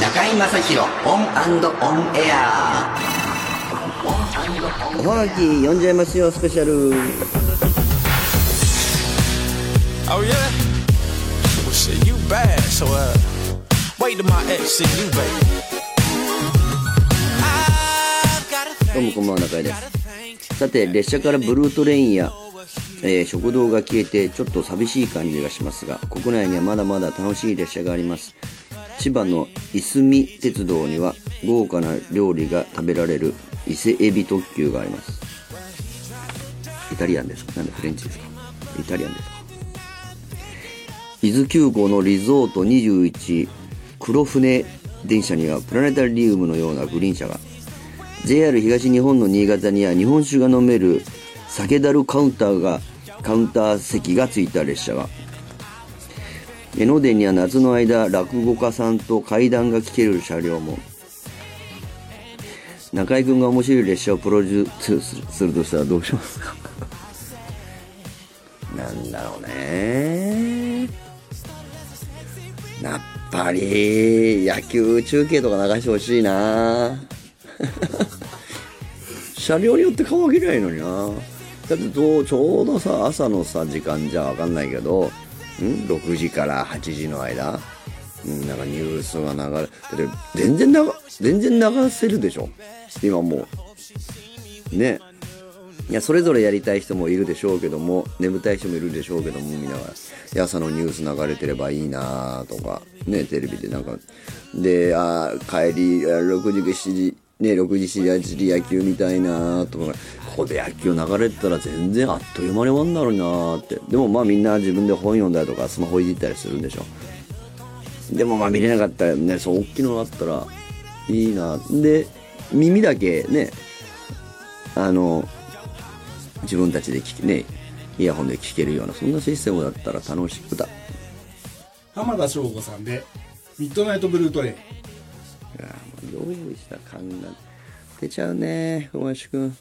中居正広オンオンエアおはがき読んじゃいますよスペシャル Oh yeah? Well shit, you bad, so uh wait till my ex see you, baby. どうもこんばんは中居です.さて列車からブルートレインや、えー食堂が消えてちょっと寂しい感じがしますが国内にはまだまだ楽しい列車があります。千葉のいすみ鉄道には豪華な料理が食べられる伊勢エビ特急があります。イタリアンですか？なんでフレンチですか？イタリアンですか？伊豆急行のリゾート21黒船電車にはプラネタリウムのようなグリーン車が JR 東日本の新潟には日本酒が飲める酒樽カウンターがカウンター席がついた列車が。江ノ電には夏の間落語家さんと会談が聞ける車両も。中居君が面白い列車をプロデュースするとしたらどうしますか？なんだろうね。やっぱり野球中継とか流してほしいな。車両によって顔分けりゃいいのにな。だってどうちょうどさ朝のさ時間じゃ分かんないけどん？6時から8時の間。んなんかニュースが流れだって全然流全然流せるでしょ。今もう。ね。いやそれぞれやりたい人もいるでしょうけども眠たい人もいるでしょうけども見なが。ら朝のニュース流れてればいいなとか。ねテレビでなんか。であ帰り6時7時。ね6時7時8時野球みたいなとかここで野球流れてたら全然あっという間に終わんだろうなって。でもまあみんな自分で本読んだりとかスマホいじったりするんでしょ。でもまあ見れなかったらねそう大きいのがあったらいいなで耳だけねあの自分たちで聞きねイヤホンで聴けるようなそんなシステムだったら楽しい。歌。い浜田省吾さんでミッドナイトブルートレイ用意した感が出ちゃうね小林くん。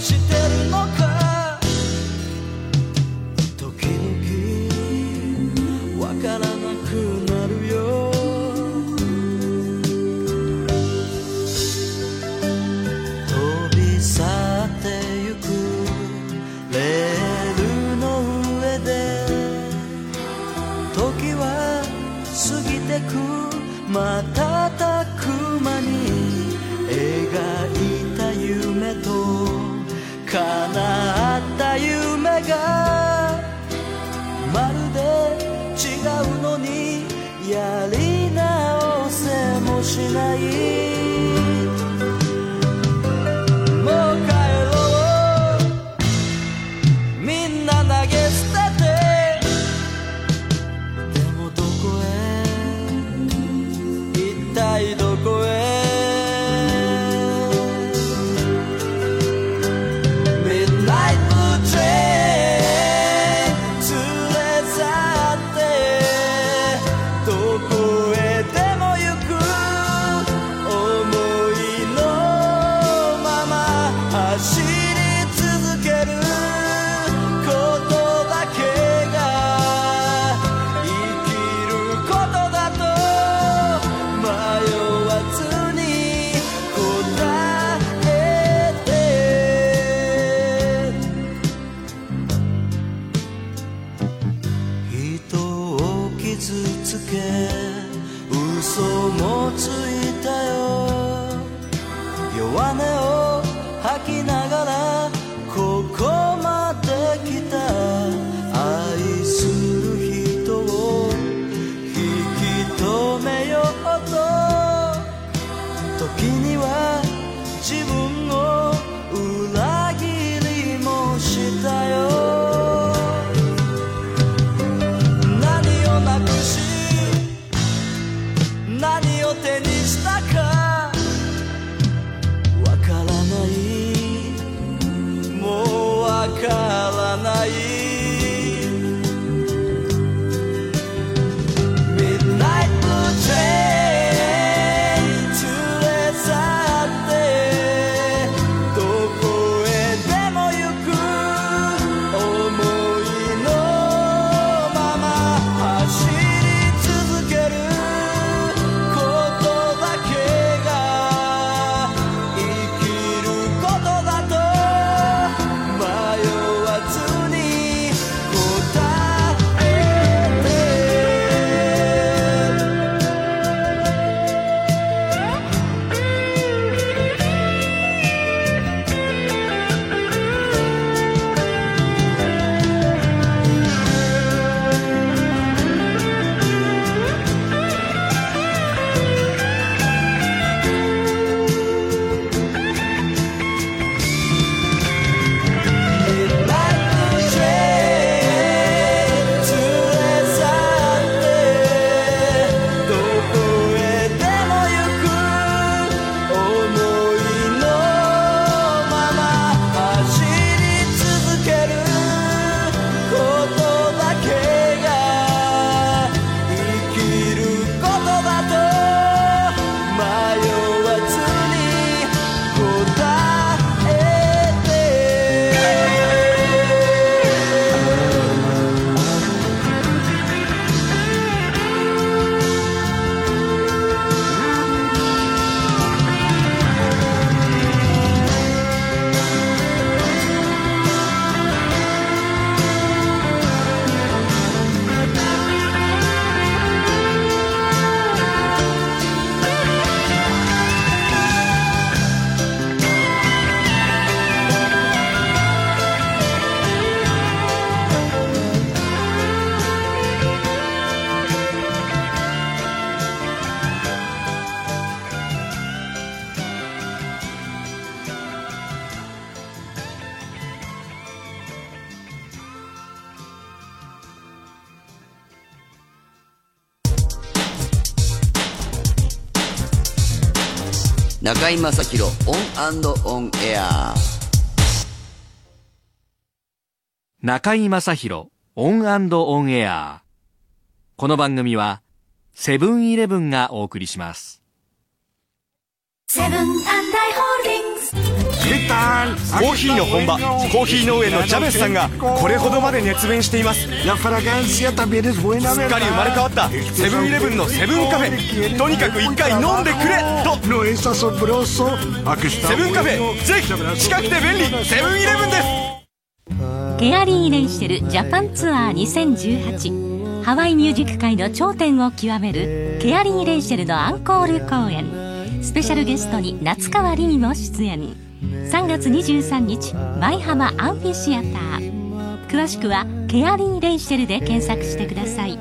何を中居正広オンオンエア。中居正広オンオンエア。この番組はセブンイレブンがお送りします。セブンアイ・ホールディングスコーヒーの本場コーヒー農園のジャベスさんがこれほどまで熱弁しています。すっかり生まれ変わったセブンイレブンのセブンカフェ。とにかく一回飲んでくれと。セブンカフェぜひ近くて便利。セブンイレブンです。ケアリイ・レイシェルジャパンツアー2018ハワイミュージック界の頂点を極めるケアリイ・レイシェルのアンコール公演。スペシャルゲストに夏川りみも出演。3月23日舞浜アンフィシアター。詳しくはケアリイ・レイシェルで検索してください。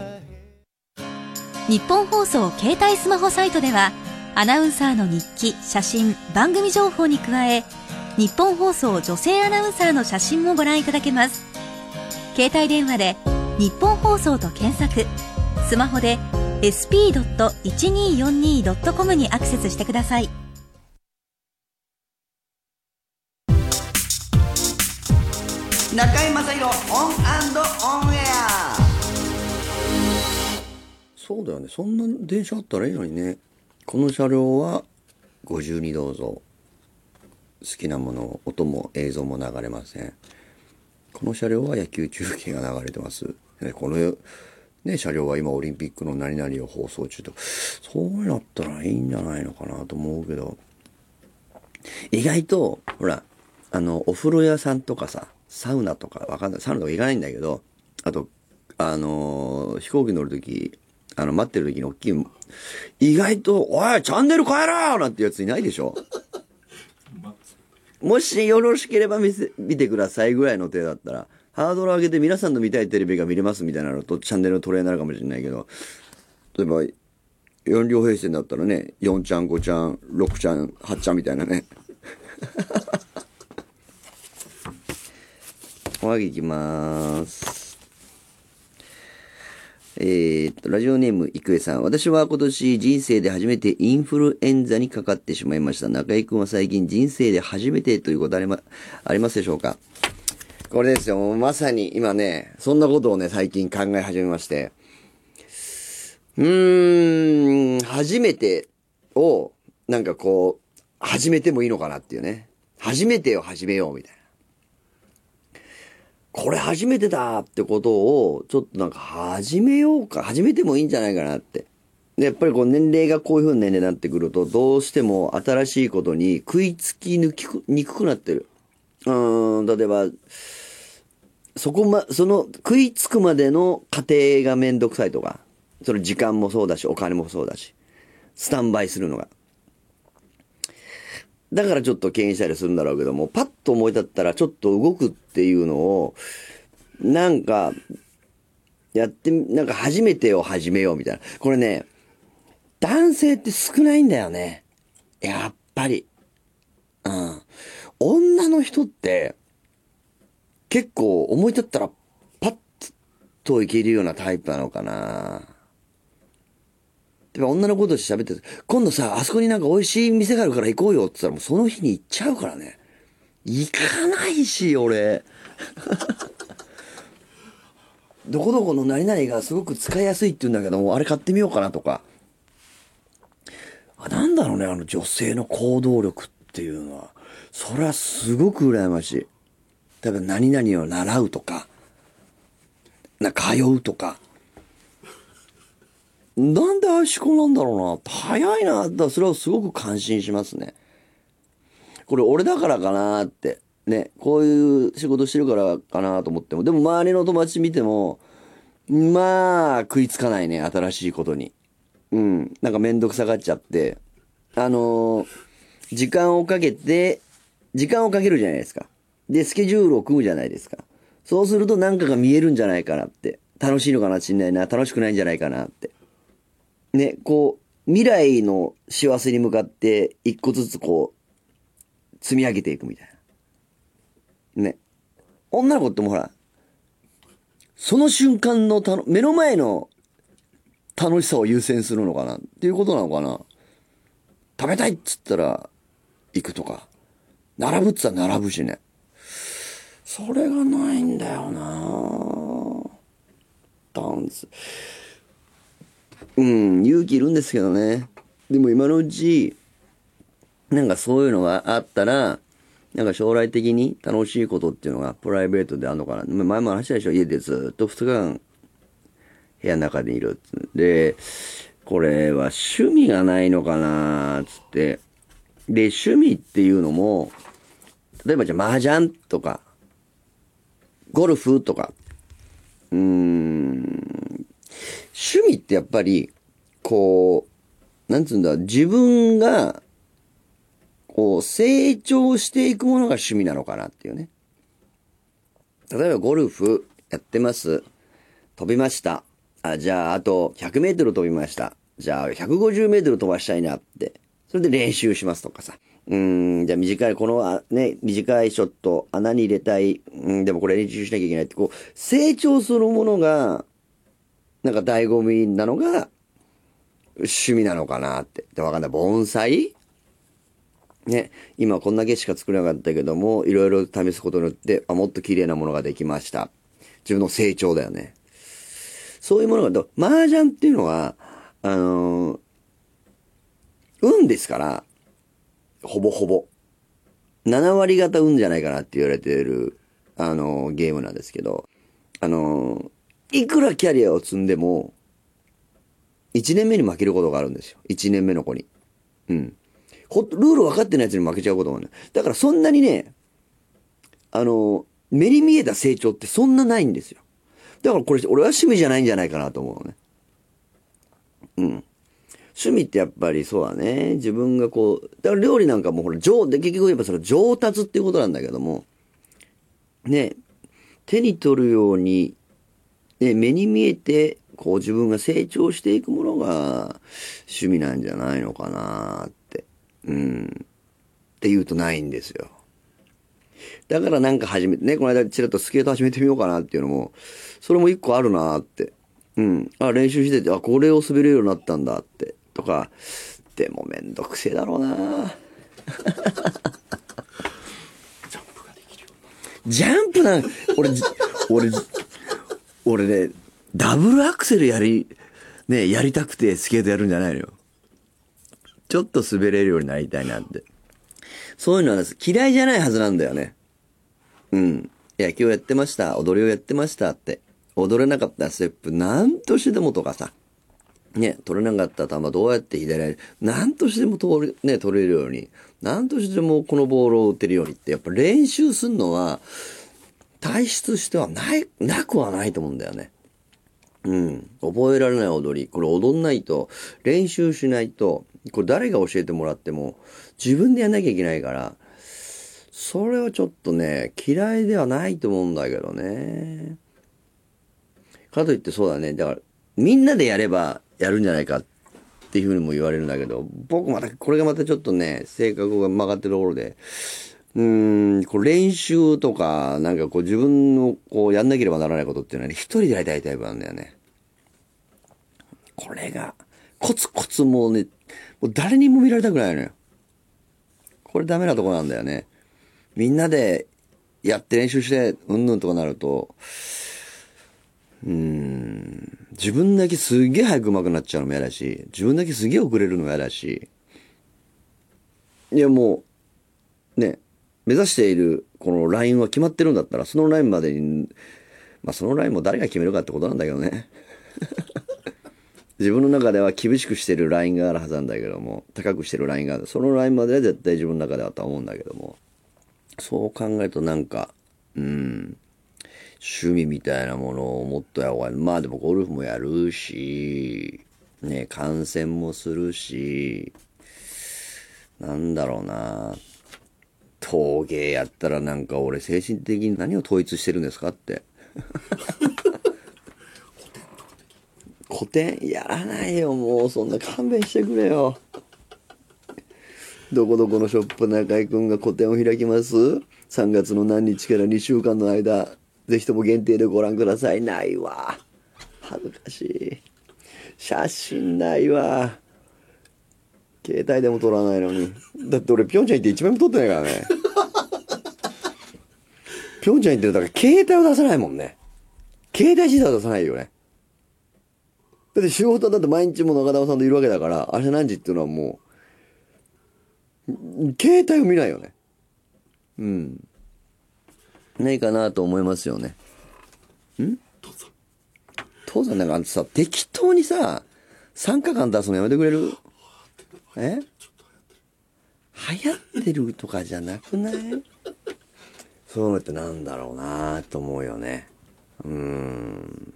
ニッポン放送携帯スマホサイトではアナウンサーの日記写真番組情報に加えニッポン放送女性アナウンサーの写真もご覧いただけます。携帯電話で「ニッポン放送」と検索。スマホで sp.1242.com にアクセスしてください。中居正広オンオンエアそうだよね。そんな電車あったらいいのにね。この車両はご自由にどうぞ。好きなもの、音も映像も流れません。この車両は野球中継が流れてます。この、ね、車両は今オリンピックの何々を放送中と。そうなったらいいんじゃないのかなと思うけど。意外と、ほら、あの、お風呂屋さんとかさ、サウナとか、わかんない。サウナとか行かないんだけど、あと、あのー飛行機乗るとき、あの、待ってる時に大きい、意外と、おい、チャンネル変えろなんてやついないでしょ？もしよろしければ見せ、見てくださいぐらいの手だったら、ハードル上げて皆さんの見たいテレビが見れますみたいなのとチャンネルのトレーナーかもしれないけど、例えば、4両平成になったらね、4ちゃん、5ちゃん、6ちゃん、8ちゃんみたいなね。おはぎいきまーす。えー、っと、ラジオネーム、いくえさん。私は今年人生で初めてインフルエンザにかかってしまいました。中井くんは最近人生で初めてということありま、ありますでしょうか？これですよ。まさに今ね、そんなことをね、最近考え始めまして。うーん、初めてを、なんかこう、始めてもいいのかなっていうね。初めてを始めようみたいな。これ初めてだってことを、ちょっとなんか始めようか、始めてもいいんじゃないかなって。やっぱりこう年齢がこういう風な年齢になってくると、どうしても新しいことに食いつき抜きにくくなってる。うーん、例えば、そこま、その食いつくまでの過程がめんどくさいとか、その時間もそうだし、お金もそうだし、スタンバイするのが。だからちょっと敬遠したりするんだろうけども、パッと思い立ったらちょっと動くっていうのを、なんか、やって、なんか初めてを始めようみたいな。これね、男性って少ないんだよね。やっぱり。うん。女の人って、結構思い立ったら、パッといけるようなタイプなのかな。でも女の子として喋ってて、今度さ、あそこになんか美味しい店があるから行こうよって言ったらもうその日に行っちゃうからね。行かないし、俺。どこどこの何々がすごく使いやすいって言うんだけども、あれ買ってみようかなとか。あなんだろうね、あの女性の行動力っていうのは。それはすごく羨ましい。例えば何々を習うとか、な、通うとか。なんでああいう思考なんだろうな。早いな。だそれはすごく感心しますね。これ俺だからかなって。ね。こういう仕事してるからかなと思っても。でも周りの友達見ても、まあ、食いつかないね。新しいことに。うん。なんかめんどくさがっちゃって。あのー時間をかけて、時間をかけるじゃないですか。で、スケジュールを組むじゃないですか。そうすると何かが見えるんじゃないかなって。楽しいのかなしんないな。楽しくないんじゃないかなって。ね、こう、未来の幸せに向かって一個ずつこう、積み上げていくみたいな。ね。女の子ってもほら、その瞬間のたの、目の前の楽しさを優先するのかなっていうことなのかな。食べたいっつったら行くとか。並ぶっつったら並ぶしね。それがないんだよなダンス。うん、勇気いるんですけどね。でも今のうち、なんかそういうのがあったら、なんか将来的に楽しいことっていうのがプライベートであるのかな。前も話したでしょ家でずっと2日間部屋の中でいるで、これは趣味がないのかなつって。で、趣味っていうのも、例えばじゃあ麻雀とか、ゴルフとか、うーん、趣味ってやっぱり、こう、なんつうんだ、自分が、こう、成長していくものが趣味なのかなっていうね。例えばゴルフやってます。飛びました。あ、じゃあ、あと100メートル飛びました。じゃあ、150メートル飛ばしたいなって。それで練習しますとかさ。うん、じゃあ短い、この、あね、短いショット、穴に入れたい。うん、でもこれ練習しなきゃいけないって、こう、成長するものが、なんか醍醐味なのが、趣味なのかなって。で、わかんない。盆栽？ね、今こんだけしか作れなかったけども、いろいろ試すことによって、あ、もっと綺麗なものができました。自分の成長だよね。そういうものがど、麻雀っていうのは、あのー運ですから、ほぼほぼ。7割方運じゃないかなって言われてる、あのーゲームなんですけど、あのーいくらキャリアを積んでも、1年目に負けることがあるんですよ。1年目の子に。うん。ほルール分かってないやつに負けちゃうこともある。だからそんなにね、あの、目に見えた成長ってそんなないんですよ。だからこれ、俺は趣味じゃないんじゃないかなと思うのね。うん。趣味ってやっぱりそうだね。自分がこう、だから料理なんかもほら、上、で、結局言えばその上達っていうことなんだけども、ね、手に取るように、ね、目に見えて、こう自分が成長していくものが趣味なんじゃないのかなって。うん。って言うとないんですよ。だからなんか始めて、ね、この間ちらっとスケート始めてみようかなっていうのも、それも一個あるなって。うん。あ、練習してて、あ、これを滑れるようになったんだって。とか、でもめんどくせえだろうなジャンプなん、俺、じ俺、俺ね、ダブルアクセルやり、ね、やりたくてスケートやるんじゃないのよ。ちょっと滑れるようになりたいなって。そういうのは嫌いじゃないはずなんだよね。うん。いや、今日やってました。踊りをやってましたって。踊れなかったステップ何としてでもとかさ。ね、取れなかった球どうやって左足、何としても通る、ね、取れるように、何としてもこのボールを打てるようにって、やっぱ練習するのは、体質してはない、なくはないと思うんだよね。うん。覚えられない踊り。これ踊んないと、練習しないと、これ誰が教えてもらっても、自分でやんなきゃいけないから、それはちょっとね、嫌いではないと思うんだけどね。かといってそうだね。だから、みんなでやればやるんじゃないかっていうふうにも言われるんだけど、僕また、これがまたちょっとね、性格が曲がってるところで、うん、こう練習とか、なんかこう自分のこうやんなければならないことっていうのはね、一人でやりたいタイプなんだよね。これが、コツコツもうね、もう誰にも見られたくないのよ。これダメなとこなんだよね。みんなでやって練習して、うんぬんとかなると、うん、自分だけすげえ早く上手くなっちゃうのも嫌だし、自分だけすげえ遅れるのも嫌だし、いやもう、ね、目指しているこのラインは決まってるんだったら、そのラインまでに、まあそのラインも誰が決めるかってことなんだけどね。自分の中では厳しくしてるラインがあるはずなんだけども、高くしてるラインがある。そのラインまでは絶対自分の中ではとは思うんだけども、そう考えるとなんか、うん、趣味みたいなものをもっとやろうがまあでもゴルフもやるし、ね、観戦もするし、なんだろうな陶芸やったらなんか俺精神的に何を統一してるんですかって。古典やらないよ、もう。そんな勘弁してくれよ。どこどこのショップ中居くんが個展を開きます ?3 月の何日から2週間の間、ぜひとも限定でご覧ください。ないわ。恥ずかしい。写真ないわ。携帯でも撮らないのに。だって俺、ぴょんちゃん行って一枚も撮ってないからね。ぴょんちゃん行ってるだから携帯を出さないもんね。携帯自体は出さないよね。だって仕事はだって毎日も中田さんといるわけだから、明日何時っていうのはもう、携帯を見ないよね。うん。ないかなと思いますよね。ん？父さんなんかあんたさ、適当にさ、3日間出すのやめてくれる？え？流行ってるとかじゃなくない？そういうのってなんだろうなと思うよね。うん。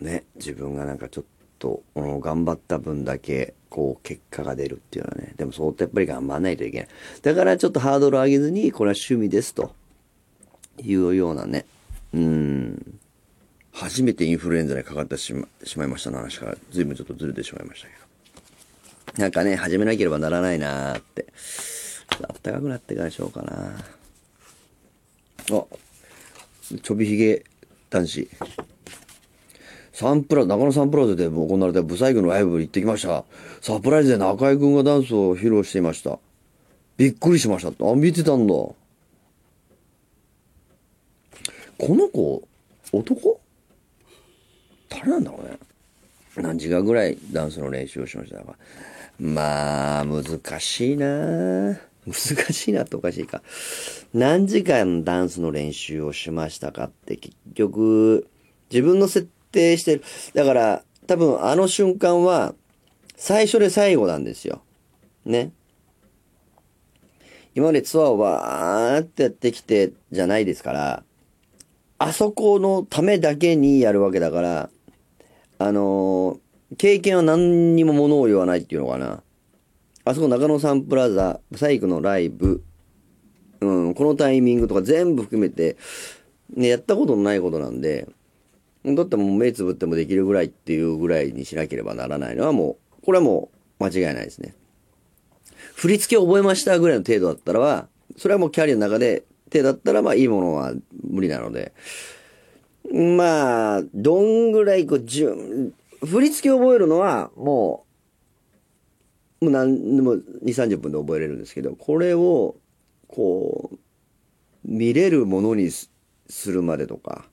ね、自分がなんかちょっと、うん頑張った分だけ、こう、結果が出るっていうのはね。でも相当やっぱり頑張らないといけない。だからちょっとハードルを上げずに、これは趣味ですと。いうようなね。うん。初めてインフルエンザにかかってしましまいましたの話から、随分ちょっとずれてしまいましたけど。なんかね、始めなければならないなーって。暖かくなってからしようかな。あ、ちょびひげ男子。サンプラ、中野サンプラザで行われたブサイクのライブ行ってきました。サプライズで中居君がダンスを披露していました。びっくりしました。あ、見てたんだ。この子、男？誰なんだろうね。何時間ぐらいダンスの練習をしましたか。まあ、難しいな難しいなっておかしいか。何時間ダンスの練習をしましたかって結局、自分の設定してる。だから、多分あの瞬間は、最初で最後なんですよ。ね。今までツアーをわーってやってきてじゃないですから、あそこのためだけにやるわけだから、あのー経験は何にも物を言わないっていうのかな。あそこ中野サンプラザ、サイクのライブ、うん、このタイミングとか全部含めて、ね、やったことのないことなんで、だってもう目つぶってもできるぐらいっていうぐらいにしなければならないのはもう、これはもう間違いないですね。振り付けを覚えましたぐらいの程度だったらは、それはもうキャリアの中で手だったらまあいいものは無理なので、まあ、どんぐらいこう、じゅ振り付け覚えるのはもう、もう何でも2、30分で覚えれるんですけど、これを、こう、見れるものにするまでとか、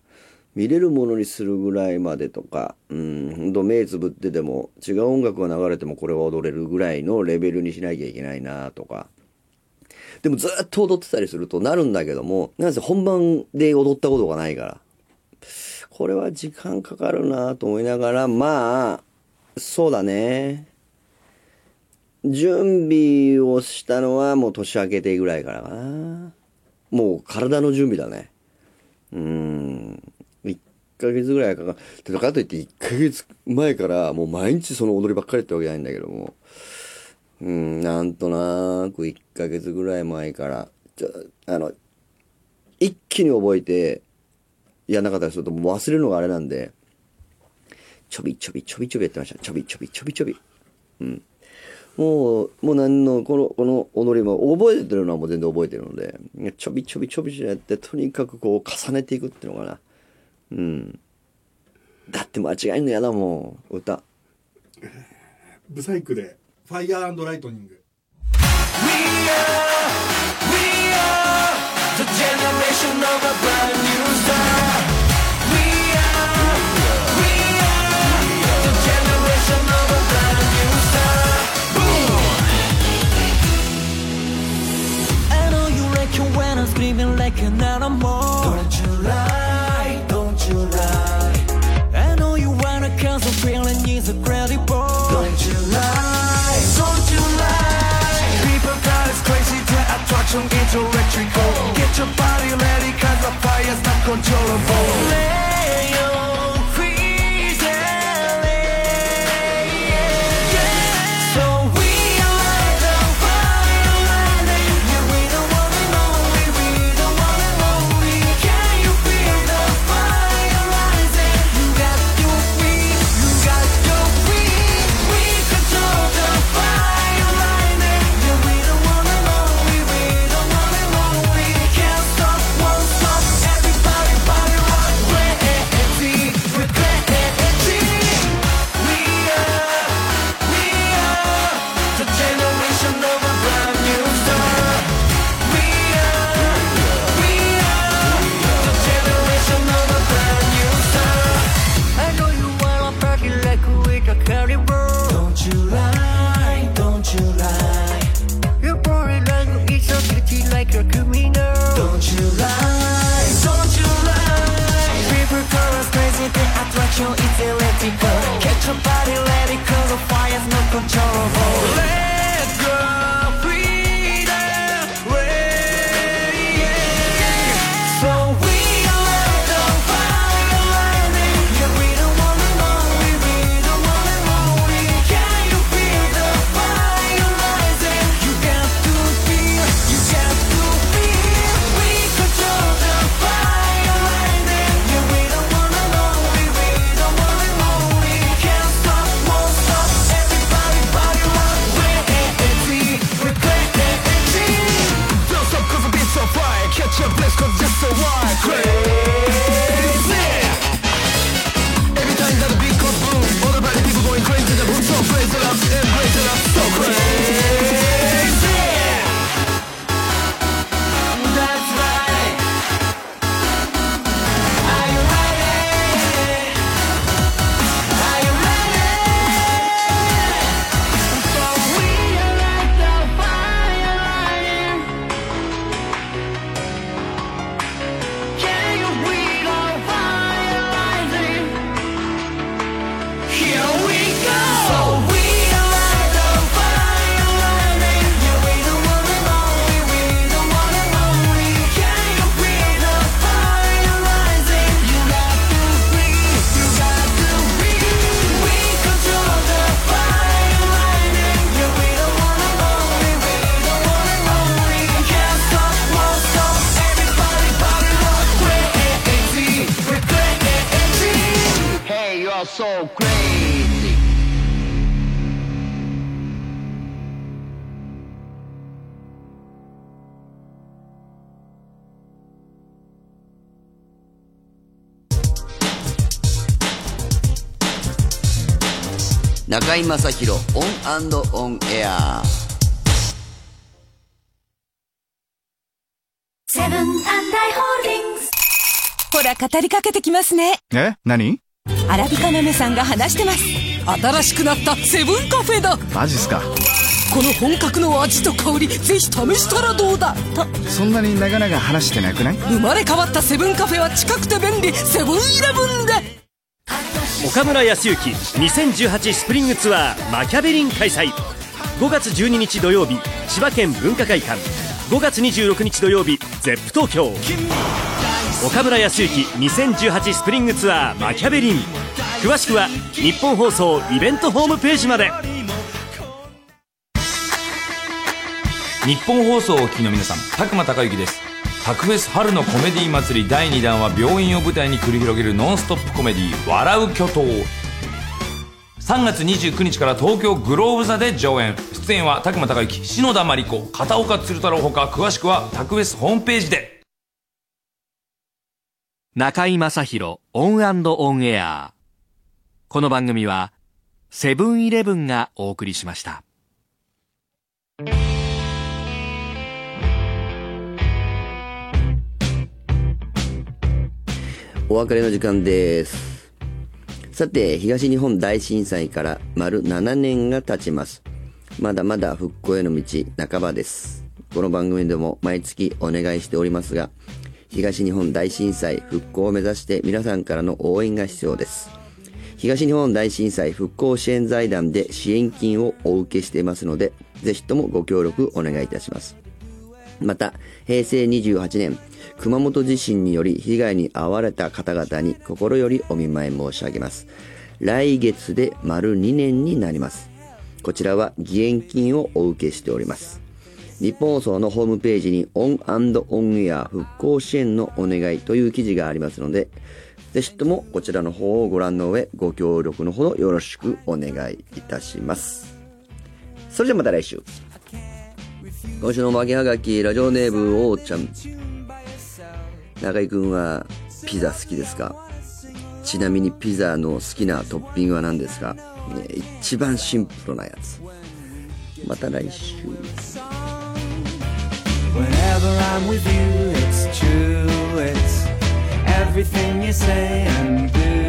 見れるものにするぐらいまでとか、うん、ほんと目つぶってても、違う音楽が流れてもこれは踊れるぐらいのレベルにしなきゃいけないなとか。でもずっと踊ってたりするとなるんだけども、なんせ本番で踊ったことがないから。これは時間かかるなと思いながら、まあ、そうだね。準備をしたのはもう年明けてぐらいからかな。もう体の準備だね。うん。1ヶ月ぐらいかかる。かといって1ヶ月前からもう毎日その踊りばっかりってわけじゃないんだけども。うん、なんとなく1ヶ月ぐらい前から、ちょ、あの、一気に覚えて、やんなかったりするともう忘れるのがあれなんで、ちょびちょびちょびちょびやってました。ちょびちょびちょびちょび。うん。もう、もう何の、この、この踊りも覚えてるのはもう全然覚えてるので、ちょびちょびちょびちょびやって、とにかくこう重ねていくっていうのかな。うん。だって間違えんのやだもん、歌。ブサイクで、ファイヤーライトニング。The generation of a brand new star. 中居正広オンオンエア。セブンアイ・ホールディングス。ほら語りかけてきますね。え？何？アラビカ豆さんが話してます。新しくなったセブンカフェだ。マジっすか。この本格の味と香りぜひ試したらどうだ。と。そんなに長々話してなくない？生まれ変わったセブンカフェは近くて便利。セブンイレブンで岡村靖幸2018スプリングツアーマキャベリン開催。5月12日土曜日千葉県文化会館。5月26日土曜日ゼップ東京。岡村靖幸2018スプリングツアーマキャベリン。詳しくはニッポン放送イベントホームページまで。ニッポン放送をお聞きの皆さん宅間孝行です。タクフェス春のコメディ祭り第2弾は病院を舞台に繰り広げるノンストップコメディ「笑う巨塔」3月29日から東京グローブ座で上演。出演は宅間孝行篠田麻里子片岡鶴太郎ほか詳しくはタクフェスホームページで。中居正広オンオンエア。この番組はセブンイレブンがお送りしました。お別れの時間です。さて、東日本大震災から丸7年が経ちます。まだまだ復興への道半ばです。この番組でも毎月お願いしておりますが、東日本大震災復興を目指して皆さんからの応援が必要です。東日本大震災復興支援財団で支援金をお受けしていますので、ぜひともご協力お願いいたします。また、平成28年、熊本地震により被害に遭われた方々に心よりお見舞い申し上げます。来月で丸2年になります。こちらは義援金をお受けしております。ニッポン放送のホームページにオンオンエア復興支援のお願いという記事がありますので、ぜひともこちらの方をご覧の上、ご協力のほどよろしくお願いいたします。それではまた来週。今週の巻きはがき、ラジオネーム、おーちゃん。中井くんは、ピザ好きですか？ちなみにピザの好きなトッピングは何ですか、ね、一番シンプルなやつ。また来週。Whenever I'm with you, it's true. It's everything you say and do.